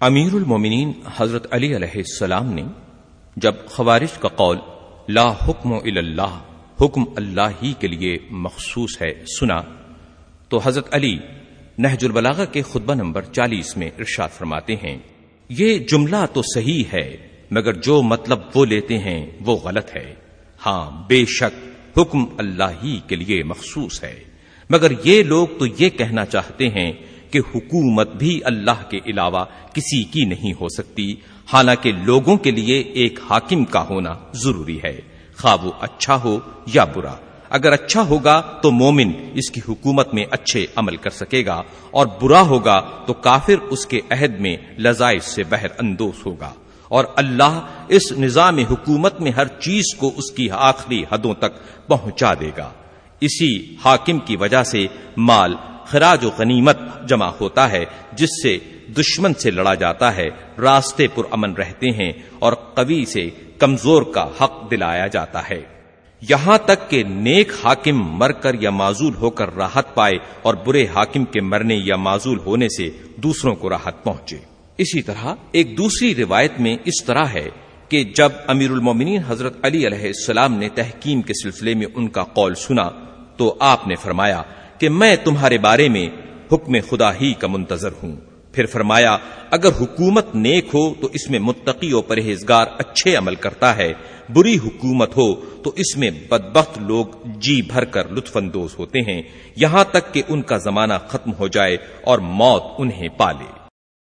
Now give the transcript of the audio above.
امیر المومنین حضرت علی علیہ السلام نے جب خوارش کا قول لا حکم اللہ حکم اللہ ہی کے لیے مخصوص ہے سنا، تو حضرت علی نہج البلاغہ کے خطبہ نمبر چالیس میں ارشاد فرماتے ہیں، یہ جملہ تو صحیح ہے، مگر جو مطلب وہ لیتے ہیں وہ غلط ہے۔ ہاں بے شک حکم اللہ ہی کے لیے مخصوص ہے، مگر یہ لوگ تو یہ کہنا چاہتے ہیں کہ حکومت بھی اللہ کے علاوہ کسی کی نہیں ہو سکتی۔ حالانکہ لوگوں کے لیے ایک حاکم کا ہونا ضروری ہے۔ خواہ وہ اچھا ہو یا برا۔ اگر اچھا ہوگا تو مومن اس کی حکومت میں اچھے عمل کر سکے گا اور برا ہوگا تو کافر اس کے عہد میں لذائش سے بہر اندوز ہوگا۔ اور اللہ اس نظام حکومت میں ہر چیز کو اس کی آخری حدوں تک پہنچا دے گا۔ اسی حاکم کی وجہ سے مال خراج و غنیمت جمع ہوتا ہے، جس سے دشمن سے لڑا جاتا ہے، راستے پر امن رہتے ہیں اور قوی سے کمزور کا حق دلایا جاتا ہے۔ یہاں تک کہ نیک حاکم مر کر یا معذول ہو کر راحت پائے اور برے حاکم کے مرنے یا معذول ہونے سے دوسروں کو راحت پہنچے۔ اسی طرح ایک دوسری روایت میں اس طرح ہے کہ جب امیر المومنین حضرت علی علیہ السلام نے تحکیم کے سلسلے میں ان کا قول سنا تو آپ نے فرمایا کہ میں تمہارے بارے میں حکم خدا ہی کا منتظر ہوں۔ پھر فرمایا، اگر حکومت نیک ہو تو اس میں متقی و پرہیزگار اچھے عمل کرتا ہے، بری حکومت ہو تو اس میں بدبخت لوگ جی بھر کر لطف اندوز ہوتے ہیں۔ یہاں تک کہ ان کا زمانہ ختم ہو جائے اور موت انہیں پالے۔